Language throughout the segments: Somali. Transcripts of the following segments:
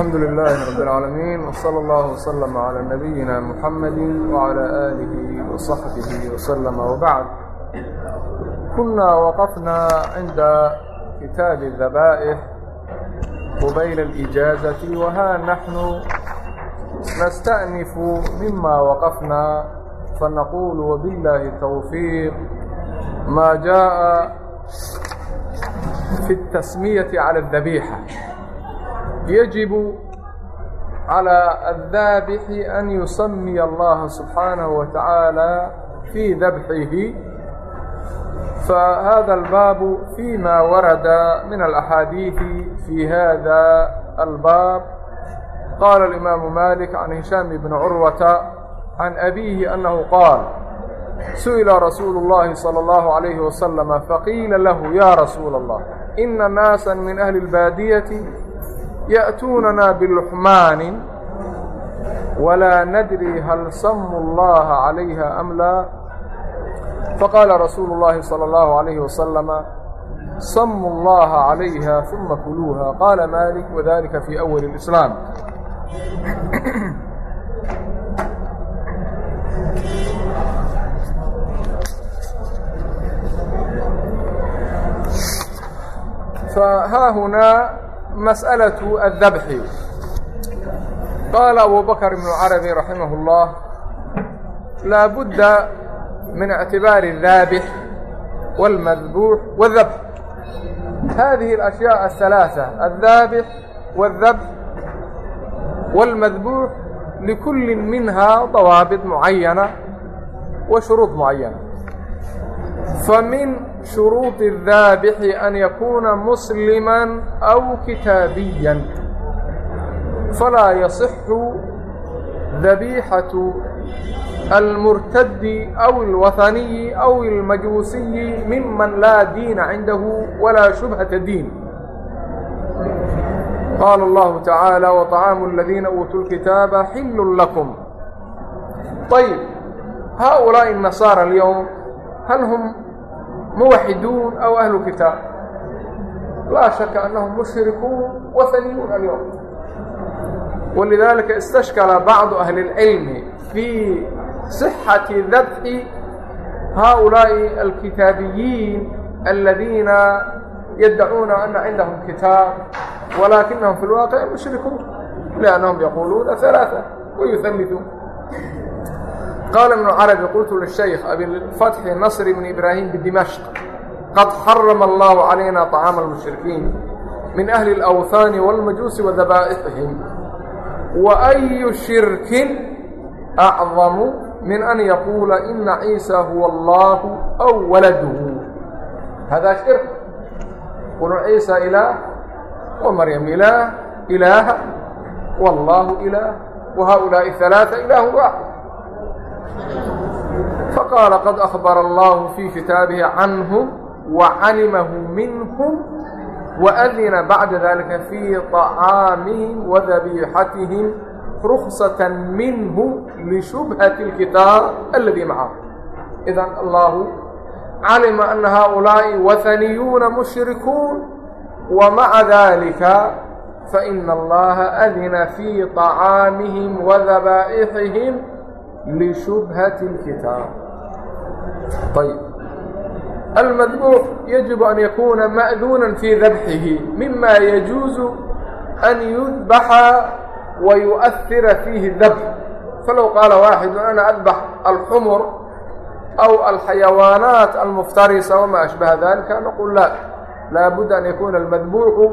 الحمد لله رب العالمين وصلى الله وسلم على نبينا محمد وعلى آله وصحبه وsلم وبعد كنا وقفنا عند كتاب الذبائح قبيل الإجازة وها نحن نستأنف مما وقفنا فنقول وبالله التوفيق ما جاء في التسمية على الذبيحة yajibu calىa الdaabixi an yusamiya اllaha subxaanaه wa tacaala fii dabxihi fahada اlbaabu fi ma warada min alaxaadiiثi fi hada albaab qaala اlimaamu malik can hishaam bni curwata can abiihi annahu qaal su'ila rasuulu اllahi salى اllahu عalayhi wasalama faqiila lahu ya rasuula اllah ina naasa min ahli اlbaadiyati ya'tuunanaa biluxmaani walaa nadri hal samu allaha calayha am laa faqaala rasuulu اllaahi salى اllahu عalayhi wasalama samu اllaha calayha uma kuluuha qaala maalik wadalika fii awali اlislaam fhaa hunaa masأlaة الdabxi qaala abu bakr iبn carabi raximah الlah laa budda min اctibaari الdaabix wاlmadbuux wاdabx hadihi اlأشhyaaء الثaلaaثة الdaabix wاdabx wاlmadbuux likulli minha dawaabط mucayana wa shuruud mucayana famin shuruuطi الdaabixi an yakuuna muslima aw kitaabiya falaa yaصixu dabiixaةu almurtadi aw اlwaثaniyi aw اlmajuusiyi miman laa diina cindahu walaa shubhaةa diin qaala اllahu tacaalى وطacaamu اladiina uutuu اlkitaaba xilu lakum ayb haaulaaءi الnasaara اlyowm hal hum موحدون أو أهل الكتاب لا شك أنهم مشركون وثنيون اليوم ولذلك استشكل بعض أهل العلم في صحة ذبح هؤلاء الكتابيين الذين يدعون أن عندهم كتاب ولكنهم في الواقع مشركون لأنهم يقولون ثلاثة ويثلثون qاaل بن cربي qلت للشhيk أبiفتح نصر بن إبراhيم بدمشق qad xarma الlه عlaynا طعاaم المشhriكيiن min أهلi الأwثاn والmaجuuسi وdabاaئحiهim وأy شhirki أcظm min an yquula إna ciisa huوa الlah أw waladhu hada شhirk qulu ciisa إlaah وmaryam ilaah إilaaha والlah إlaah وhaؤulaaءi ثaلaaثة إilah waaxid faqaala qad ahbara allahu fii kitaabihi canhum wa calimahu minhum waadina bacda dalika fii طacaamihim wadabiixatihim ruksata minhu lishubhati اlkitaab aladii macahu idan allaahu calima ana haؤulaaءi wahaniyuuna mushrikuun wamaca dalika faina allaha adina fii طacaamihim wadabaa'ixihim لشبهة الكتاب طيب المذبوح يجب أن يكون مأذونا في ذبحه مما يجوز أن يذبح ويؤثر فيه الذبح فلو قال واحد أنا أذبح الحمر أو الحيوانات المفترسة وما أشبه ذلك نقول لا لا بد أن يكون المذبوح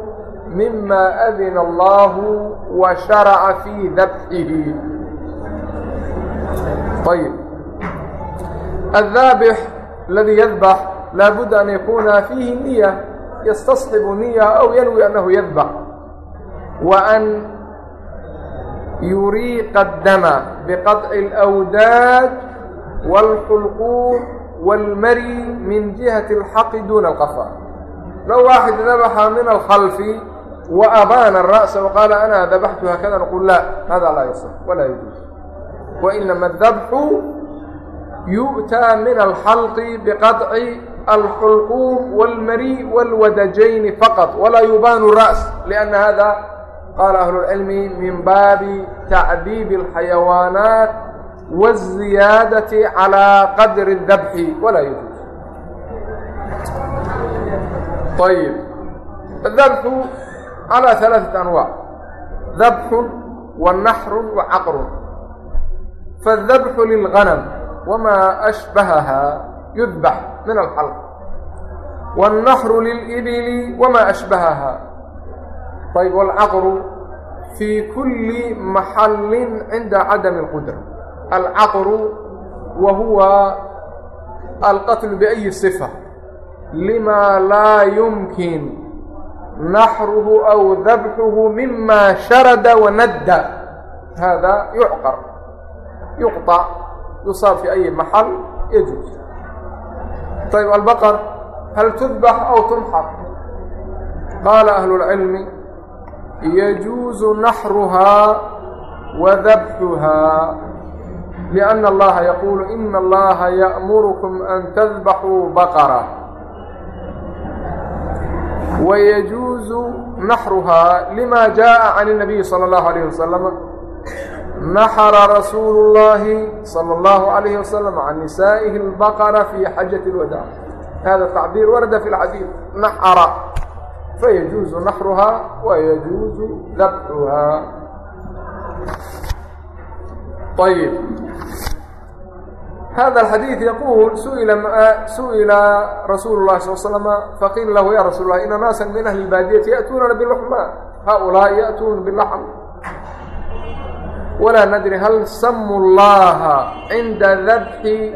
مما أذن الله وشرع في ذبحه ayb الdaabx اladii ydbax laabudda an yakuna fiihi niya yastasxibu niya aw yanwi annahu yadbax wa an yuriiqa اdama biqaطci اlأwdaad wاlxulquum wاlmari min jihati اlxaqi duuna اlqafa low waaxid dabaxa min alkhalfi wa abaana الra'sa waqaala ana dabaxtu hakada qul la hada laa yaصx walaa yajuuz wainama adabxu yu'taa min alxalqi biqaطci alxulquum wاlmari wاlwadajayni faqط walaa yubaanu ra's lianna hada qaala ahlu اlcilmi min baabi tacdiibi اlxayawaanaat wاziyaadati calىa qadri اdabxi walaa yujuuz ayb adabxu calىa alaaثaةi anwaac dabxun wa naxrun wa wmaa ashbahaha yudbax min alxalq wالnaxru lilibili wmaa ashbahaha ayb wاlcaqru fii kuli maxalin cinda cadami اlqudra alcaqru wa huwa alqatlu biأyi صifa lima laa yumkin naxruhu aw dabxuhu mima sharada wanadda hada yucqar yuqطع yusaab fi أyi maxal yajuuz ayb albaqr hal tudbax aw tunxar qaala ahlu اlcilmi yajuuzu naxruhaa wa dabxuhaa لأن الlaha yquل إن اllaha yأmurكم أn تذبحوu bqرة ويجuuز نحرها لma جاء عن النبي صلى الله عليه وسلم نحر رsuuل اللhi صلى الله عليه وسلم عن نسائه البقرة في xaجة الوداع hذا التعبير وrد في الحديث نحر فيجuuز نحرها ويجuuز ذبحها طيب هذا الحديث يقول سئل سئل رسول الله صلى الله عليه وسلم فقيل له يا رسول الله إن ناسا من أهل البادية يأتوننا باللحماء هؤلاء walaa nadri hal samu llaha cinda dabxi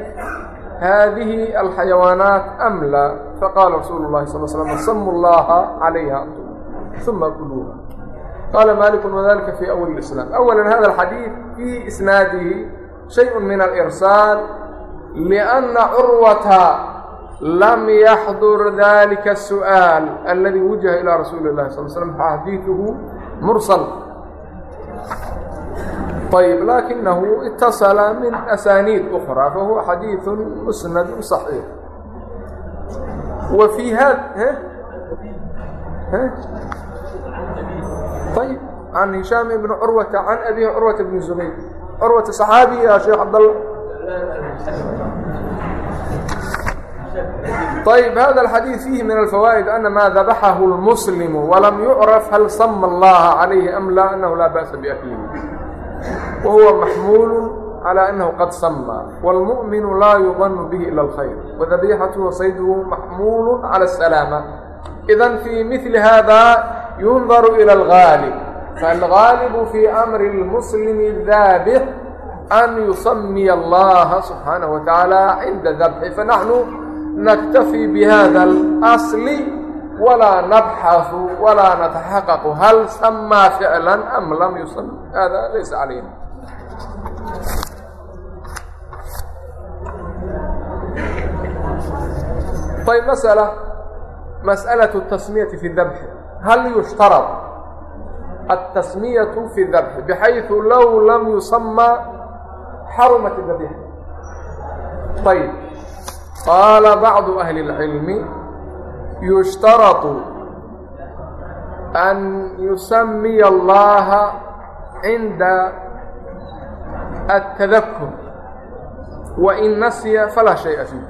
haadihi alxayawaanaat am laa faqaala rasuulu llahi sal slam samu llaha calayha uma kuluuha qaala maaliku wadalika fi awali islam awala hada alxadiid fii isnaadihi shay min alirsaal lianna curwata lam yaxdur dalika asu'aal aladi wujaha ilaa rasuuli lahi sal slam xadiiduhu mursal ayb laakinahu itasala min asaaniid ukhraa fahuwa xadiidu musnadu صaxiix wa fii ha ayb can hishaam ibni curwata can abihi curwata bni zubayr curwata صaxaabiga sheekh cabdalla ayb hada alxadiid fiihi min alfawaa'id ana maa dabaxahu اlmuslimu walam yucraf hal sama allaha calayhi am laa anahu laa ba'sa biaklihi wa huwa maxmuulu calى anahu qad samaa wاlmu'minu laa yubanu bihi ila اlkhayr wadabixatu wasayduhu maxmuulu calى الsalaama idan fii mili hada yundaru ilى اlgaalib faاlgaalibu fii amri اlmuslimi daabix an yusamiya allaha subxaanaه watacaala cinda dabxi fanaxnu naktafi bihada اlasli wlaa nabxaثu walaa nataxaqaqu hal samaa ficla am lam yusam hada laysa calayna ayb masألة masأlaة التasmiyaةi fi الdabxi hal yushtarad الtasmiyaة fi الdabxi bxayثu low lam yusamى xarumat الdabيxa ayb qaala bacdu أhli الcilmi yushtaradu an yusamiya اllaha cinda التذكر وإن نسي فلا شيء فيه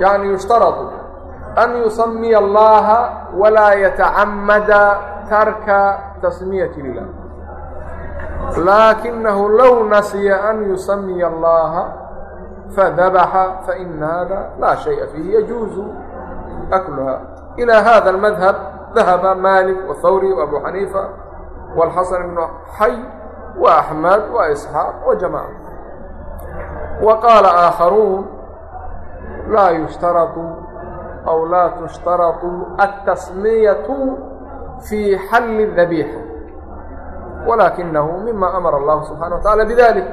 يعني يشترط أن يسمي الله ولا يتعمد ترك تسمية لله لكنه لو نسي أن يسمي الله فذبح فإن هذا لا شيء فيه يجوز أكلها إلى هذا المذهب ذهب مالك والثوري وأبو حنيفة والحسن بن حي waa axmed waa isxaaq wa jamaca wa qaala aakharuun laa yushtaradu aw laa tushtaradu altasmiyatu fii xalli dabiixa walakinahu mima amara allahu subxana wa tacala bidalik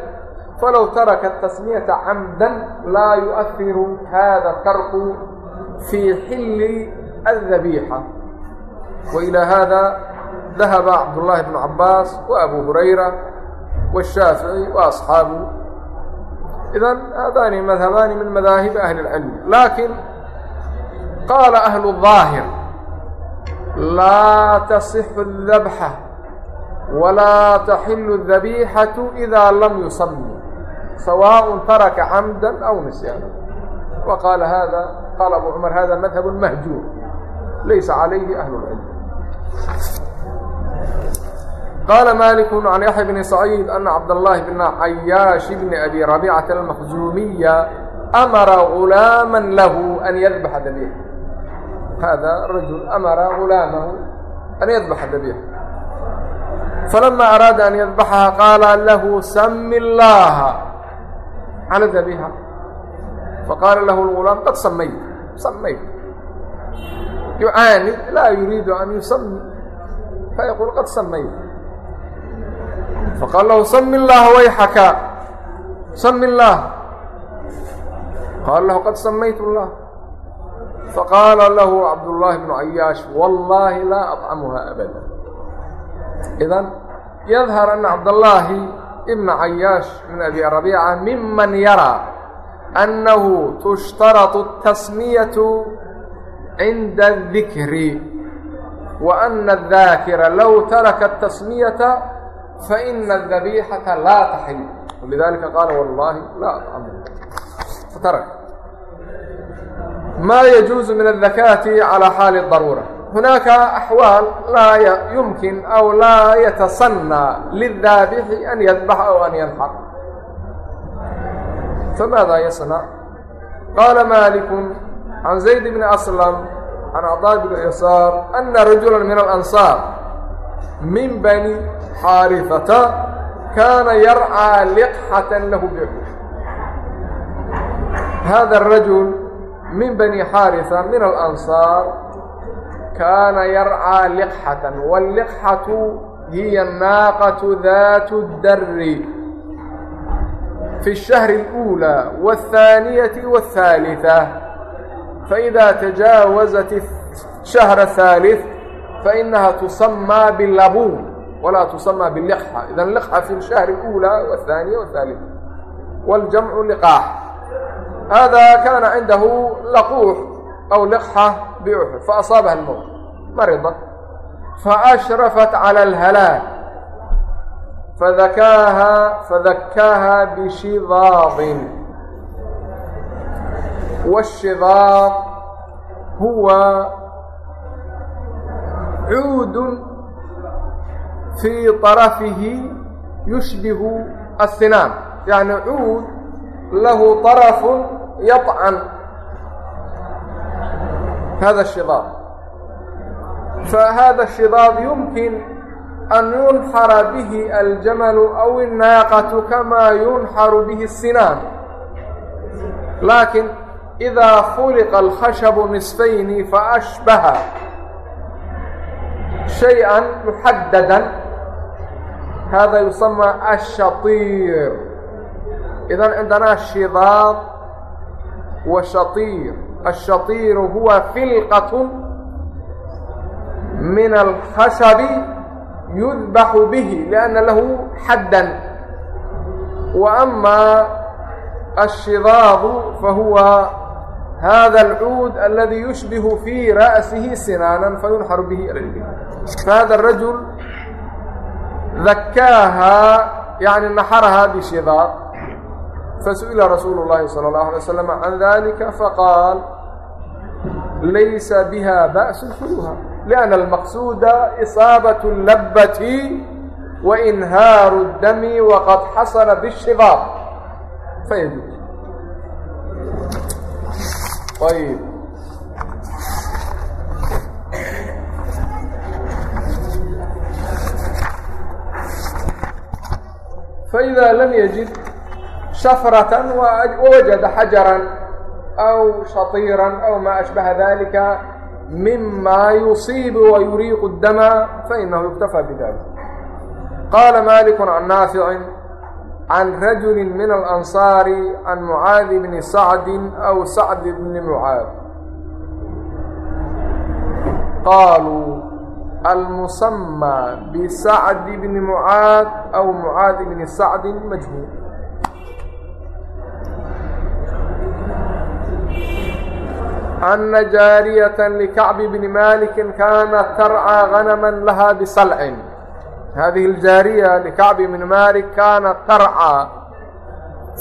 falow taraka atasmiyata camdan laa yuahiru hada tarku fii xilli aldabiixa wailaa hada dahaba cabdullaahi bnu cabaas wa abu hurayra washaafici wa asxaabu idan haadaani madhabaani min madaahibi ahli اlcilmi laakin qaala ahlu الظaahir laa tasixu اdabxa walaa taxilu اdabiixaةu إida lam yusami sawaaء taraka camda aw nisyaana wa qaala hada qaala abu cumar hada madhab mahjuur laysa calayhi ahlu اlcilm qaala malik can yaxya bni saciid ana cabdاllahi bna cayaash bni abi rabiicata almakhzuumiya amara gulaama lahu an yadbaxa dabiixa hada rajul amara gulaamahu an yadbaxa dabiixa falama araada an yadbaxaha qaala lahu sami اllaha cala dabiixa faqaala lahu lgulaam qad samayt samayt yucaanid laa yuriidu an yusami fayaquul qad samayt faqaala lahu sami اllaha wayxaka sami اllah qaala lahu qad samaytu اllah faqaala lahu cabdullaahi bnu cayaash wallaahi laa aطcamuha abada idan yadhar ana cabdallaahi ibna cayaash min abi rabiica miman yaraa annahu tushtaratu الtasmiyatu cinda الdikri وأن الذاكر لو ترك التسمية فإن الذبيحة لا تحل ولذلiكa قال والله لا أطعم فترك ما يجوز من الذكاة على حال الضرورة هناك أحوال لا يمكن أو لا يتصنى للذابح أن يذبح أو أن ينحر فماذا يصنع قال مالك عن زيد بن أسلم can caطaa bni xisaar ana rajula min alansaar min bani xaarifata kaana yarcىa liqxatan lahu bixu hada الrajul min bani xaarifa min alansaar kaana yarcىa liqxatan wاlliqxatu hiya الnaaqaةu dat اdari fi الshahri اlأuulى wالثaaniyaةi wالثaaliثة فإذا تجاوزت الشhهر الثالث فإنها تسمى بالlbون ولا تسمى باللقحة إذا اللقحة في الشهر الأولى والثانية والثالثة والجمع لقاح هذا كان عنده لقوح أو لقحة بأحد فأصابها الموت مرضة فأشرفت على الهلاك فذكاها فذكاها بشظاظ والشضاaq huwa cuud fii طarafihi yushbihu الsinaan yaعni cuud lahu طaraf yaطcan hada الشiضaaq fahada الشhiضaaq yumkin أn yunxara bih aljamalu aw الnaaqaةu kama yunxaru bih الsinaan laakiin إda fuliqa alkhashabu nisfayni faashbaha شhayئa muxadada hada yusamى الshaiir idan cindanaa shidaad wa shaiir الshaiiru huwa filqaة min alkhashabi yudbaxu bihi لأnna lahu xaddan وأma الshidaad fahuwa hada alcuud aladi yushbihu fii ra'sihi sinaanan fayunxaru bihi ila lbi fahada arajul dakaahaa yani naxarahaa bishidaad fasu'ila rasuulu اllahi salى اllahu alay waslam can dalika faqaal laysa biha ba'sun kuluha liأnna almaqsuuda isaabaة labbati wainhaaru اdami waqad xasala bishidaad fayajuz طيب فإذا لم يجد شفرة ووجد حجرا أو شطيرا أو ما أشبه ذلك مما يصيب ويريق الدم فإنه يكتفى بذلك قال مالك عن نافع عن رجل من الأنصار عن معاذ بن سعد أو سعد بن معاذ قالوا المسمى بسعد بن معاذ أو معاذ بن سعد مجهول أن جاaryة لكعب بن مالك كانت ترعى غنما لها بصلع هذه الجاaرية لكعب بن مالك كانت ترعى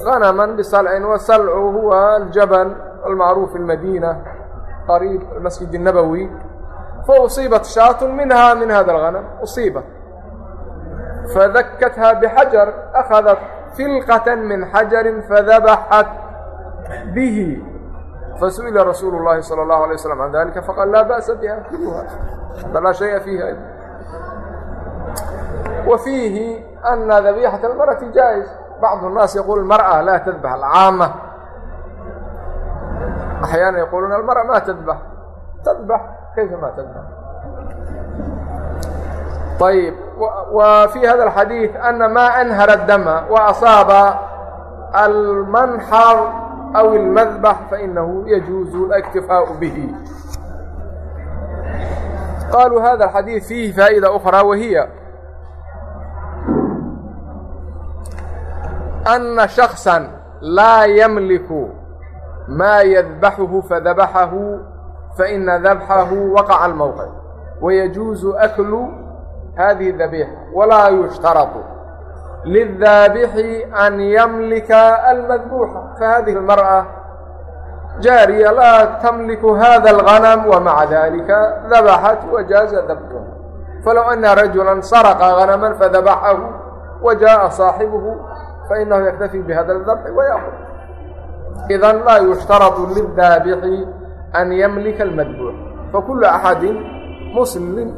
غنما بصلع والصلع هو الجبل المعروف في المدينة قريب المسجد النبوي فأصيبت شاة منها من هذا الغنم أصيبت فذكتها بحجر أخذت فلقة من حجر فذبحت به فسئل رسول الله صلى الله عليه وسلم عن ذلك فقال لا بأس بها كلها لا شيء فيها وفيه أن ذبيحة المرأة جائز بعض الناس يقول المرأة لا تذبح العامة أحيانا يقولون المرأة ما تذبح تذبح كيف ما تذبح طيب وفي هذا الحديث أن ما أنهر الدم وأصاب المنحر أو المذبح فإنه يجوز الاكتفاء به قالوا هذا الحديث فيه فائدة أخرى وهي أن شخصا لا يملك ما يذبحه فذبحه فإن ذبحه وقع الموقع ويجوز أكل هذه الذبيحة ولا يشترط للذابح أن يملك المذبوح فهذه المرأة جارية لا تملك هذا الغنم ومع ذلك ذبحت وجاز ذبحه فلو أن رجلا سرق غنما فذبحه وجاء صاحبه فإنه يكتفي بهذا الذبح ويأخذ إذا لا يشترط للذابح أن يملك المذبوح فكل أحد مسلم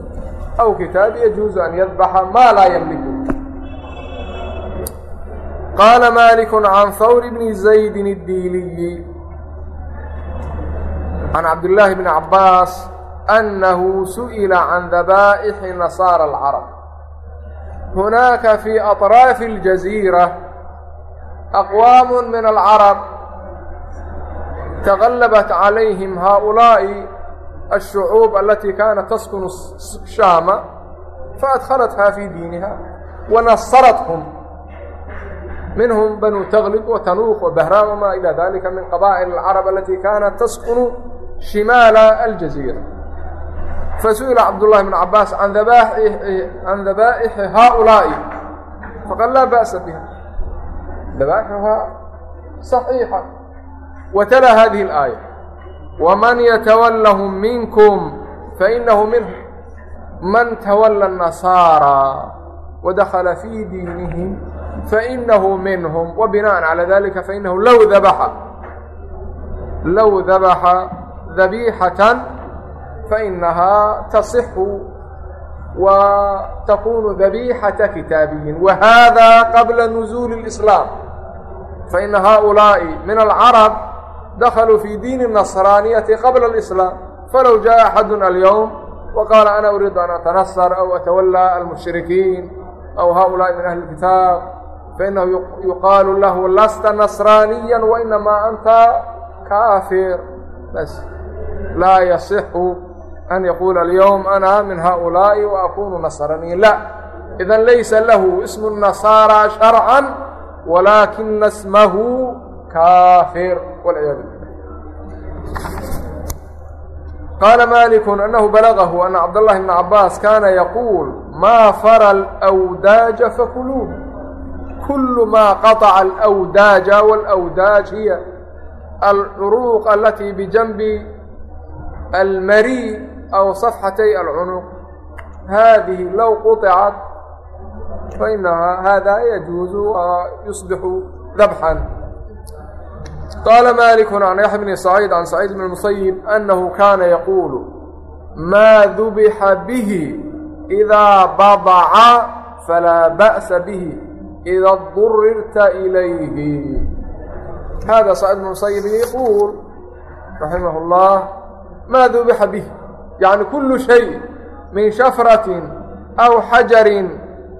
أو كتاب يجوز أن يذبح ما لا يملكه قال مالك عن ثور بن زيد الديلي عن عبد الله بن عباس أنه سئل عن ذبائح نصارى العرب هناك في أطراف aqwaam min alcarab taqallabat calayhim haaulaa'i ashucuub alatii kaanat taskunu shaama faadkhalathaa fii diiniha wanasarathum minhum banu taglib watanuuq wabahraan wamaa ila dalika min qabaa'il alcarab alatii kaanat taskunu shimaala aljaziira fasu'ila cabdullahi bn cabaas can dabaaixi haaulaa'i faqal laa ba'sa biha فقال لا بأس بها ذبائحها صحيحة وتلا هذه الآية ومن يتولهم منكم فإنه منهم من تولى النصارى ودخل في دينهم فإنه منهم وبناء على ذلك فإنه لو ذبح لو ذبح ذبيحة فإنها تصح وتكون ذبيحة كتابي وهذا قبل نزول الإسلام فإن هؤلاء من العرب دخلوا في دين النصرانية قبل الإسلام فلو جاء أحد اليوم وقال أنا أريد أن أتنصر أو أتولى المشركين أو هؤلاء من أهل الكتاب فإنه يقال له لست نصرانيا وإنما أنت كافر بس لا يصح أن يقول اليوم أنا من هؤلاء وأكون نصرانيا لا إذا ليس له اسم النصارى شرعا ولكن اسمه كافر والعياذ بالله قال مالك أنه بلغه أن عبد الله بن عباس كان يقول ما فرى الأوداج فكلوه كل ما قطع الأوداج والأوداج هي العروق التي بجنب المري أو صفحتي العنق هذه لو قطعت فإنها هذا يجوز ويصبح ذبحا قال مالك عن يحيى بن سعيد عن سعيد بن المسيب أنه كان يقول ما ذبح به إذا بضع فلا بأس به إذا اضطررت إليه هذا سعيد بن المسيب يقول رحمه الله ما ذبح به يعني كل شيء من شفرة أو حجر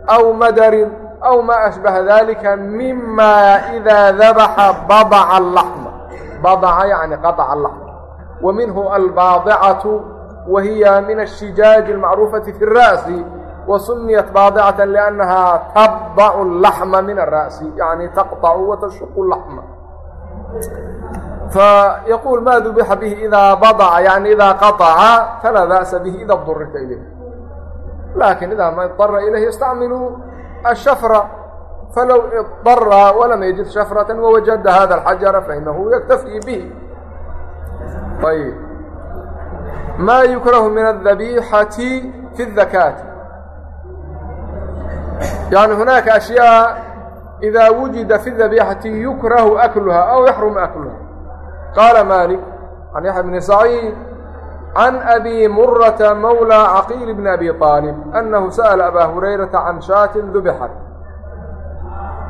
أو مدر أو ما أشبه ذلك مما إذا ذبح بضع اللحم بضع يعني قطع اللحم ومنه الباضعة وهي من الشجاج المعروفة في الرأس وسميت باضعة لأنها تبضع اللحم من الرأس يعني تقطع وتشق اللحم فيقول ما ذبح به إذا بضع يعني إذا قطع فلا بأس به إذا اضطرت إليه laakiin idaa ma idara ilayhi istacmiluu ashafra falow idara walam yajid shafratan wawajada hada alxajara fainahu yaktafii bihi. Ayb maa yukrahu min aldabiixati fi اdakaati yani hunaaka ashyaء ida wujida fi اdabiixati yukrahu akluha aw yaxrumu akluha. Qaala malik can yaxya bni saciid can abi murata mawlى caqiil bni abi aalib annahu sa'ala abaa hurayrata can shaatin dubixat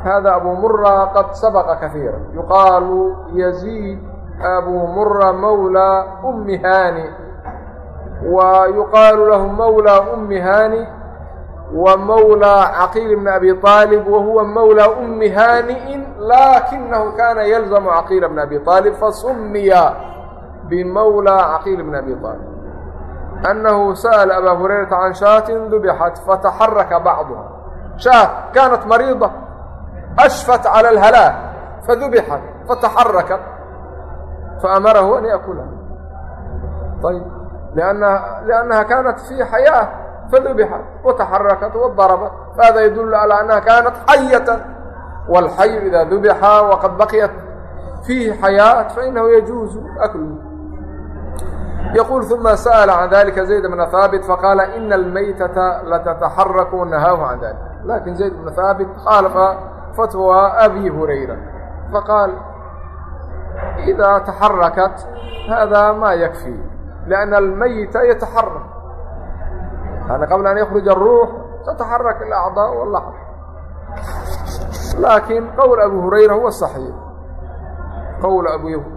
hada abu mura qad sabaqa kahiira yuqaalu yaziid abu mura mawlى ummi haani wa yuqaalu lahu mawlى ummi haani wa mawlى caqiil bni abi aalib wa huwa mawlى ummi haani'in laakinahu kana yalzamu caqiila bni abi aalib fasumiya bmawlى caqiil bni abi طaalib أنه سأل أbا هريرة عن شhاة ذبحت فتحرك بعضها شhاة كانت مريضة أشفت على الهلاك فذبحت فتحركت فأمره أن يأكلها طيب لأنها, لأنها كانت في حياة فذبحت وتحركت وضربت فهذا يدل على أنها كانت حية والحي إذا ذبح وقد بقيت فيه حياة فإنه yquل ثuma sأل عan dalika زayd بna haaبit faqaala إna الmaytaةa latتaxaraك nahaahu can dalik laakiin زayd بna haabit khaalafa fatwa abi hurayra faqaal إida taxarakat hada ma yakfي لأn الmayta yataxarak yani qabla an ykruja الruux tataxarak الأعضاء واlaxm laakiin qowl abi hurayra huwa صaxiix qowl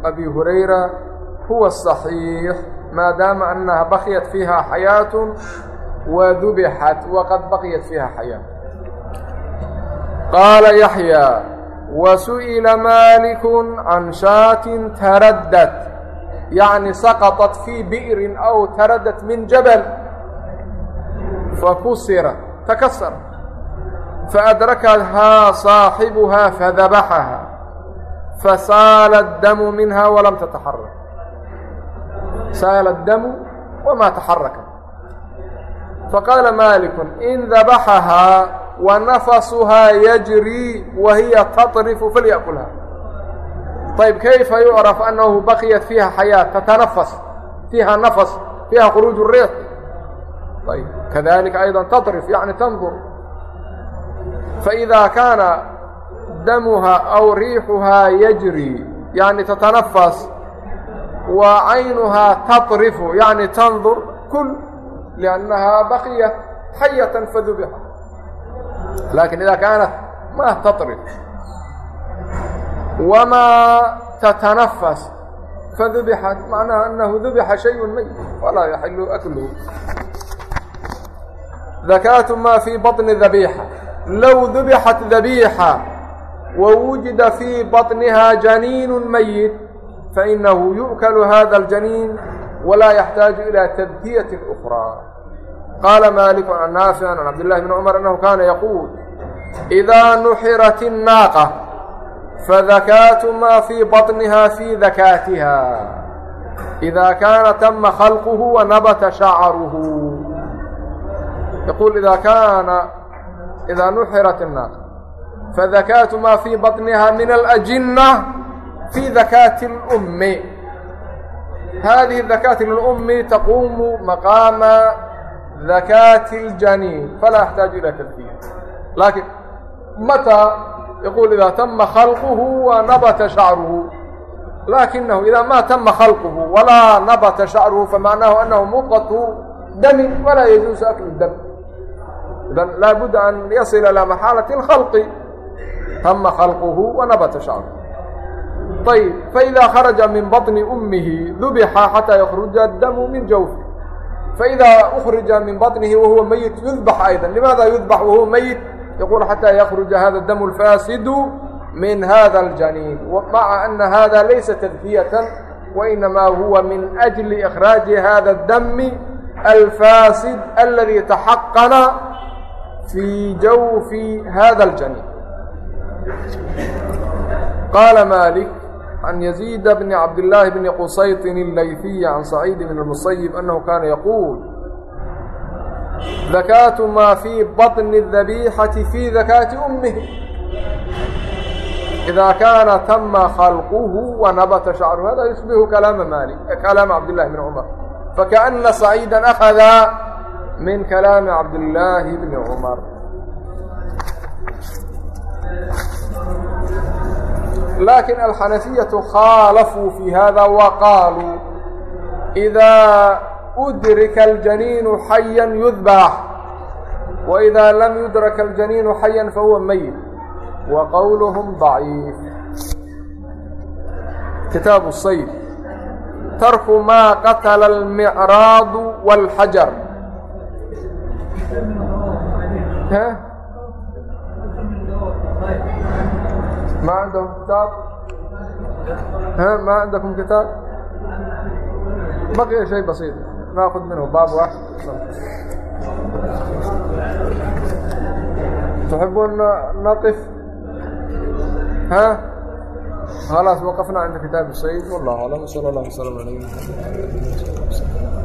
abi hurayra huwa الصaxiix هو الصحيح ما دام أنها بقيت فيها حياة وذبحت وقد بقيت فيها حياة قال يحيى وسئل مالك عن شاة تردت يعني سقطت في بئر أو تردت من جبل فكسرت تكسرت فأدركها صاحبها فذبحها فسال الدم منها ولم تتحرك سال الدم وما تحركت فقال مالك إن ذبحها ونفسها يجري وهي تطرف فليأكلها طيب كيف يعرف أنه بقيت فيها حياة تتنفس فيها نفس فيها خروج الريح طيب كذلك أيضا تطرف يعني تنظر فإذا كان دمها أو ريحها يجري يعني تتنفس وعينها تطرف يعني تنظر كل لأنها بقيت حية فذبحت لكن إذا كانت ما تطرف وما تتنفس فذبحت معناها أنه ذبح شيء ميت ولا يحل أكله ذكاة ما في بطن الذبيحة لو ذبحت ذبيحة ووجد في بطنها جنين ميت فإنه يؤكل هذا الجنين ولا يحتاج إلى تذكية أخرى قال مالك عن نافع عن عبد الله بن عمر أنه كان يقول إذا نحرت الناقة فذكاة ما في بطنها في ذكاتها إذا كان تم خلقه ونبت شعره يقول إذا كان إذا نحرت الناقة فذكاة ما في بطنها من الأجنة في ذكاة الأم هذه الذكاة الأم تقوم مقام ذكاة الجنين فلا أحتاج إلى تبديل لكن متى يقول إذا تم خلقه ونبت شعره لكنه إذا ما تم خلقه ولا نبت شعره فمعناه أنه مضغة دم ولا يجوز أكل الدم لا بد أن يصل إلى محالة الخلق تم خلقه ونبت شعره طيب فإذا خرج من بطن أمه ذبح حتى يخرج الدم من جوفه فإذا أخرج من بطنه وهو ميت يذبح أيضا لماذا يذبح وهو ميت يقول حتى يخرج هذا الدم الفاسد من هذا الجنين ومع أن هذا ليس تذكية وإنما هو من أجل إخراج هذا الدم الفاسد الذي تحقن في جوف هذا الجنين قال مالك عن يزيد بن عبد الله بن قسيط الليثي عن سعيد بن المسيب أنه كان يقول زكاة ما في بطن الذبيحة في زكاة أمه إذا كان تم خلقه ونبت شعره هذا يشبه كلام مالك كلام عبد الله بن عمر فكأن سعيدا أخذ من كلام عبد الله بن عمر laakin alxanafiyaةu khaalafuu fi hada waqaaluu إida udrika اljaniinu xaya yudbax وإida lam yudrak اljaniinu xaya fahuwa mayit وqwlهm ضaciif kitaabu الصayd tarku maa qatla الmicraad wاlxajar ما عندهم كتاب ها ما عندكم كتاب بقي شيء بسيط ناخذ منه باب واحد تحبون نقف ها خلاص وقفنا عند كتاب السيد والله اعلم صلى الله وسلم عليه وسلم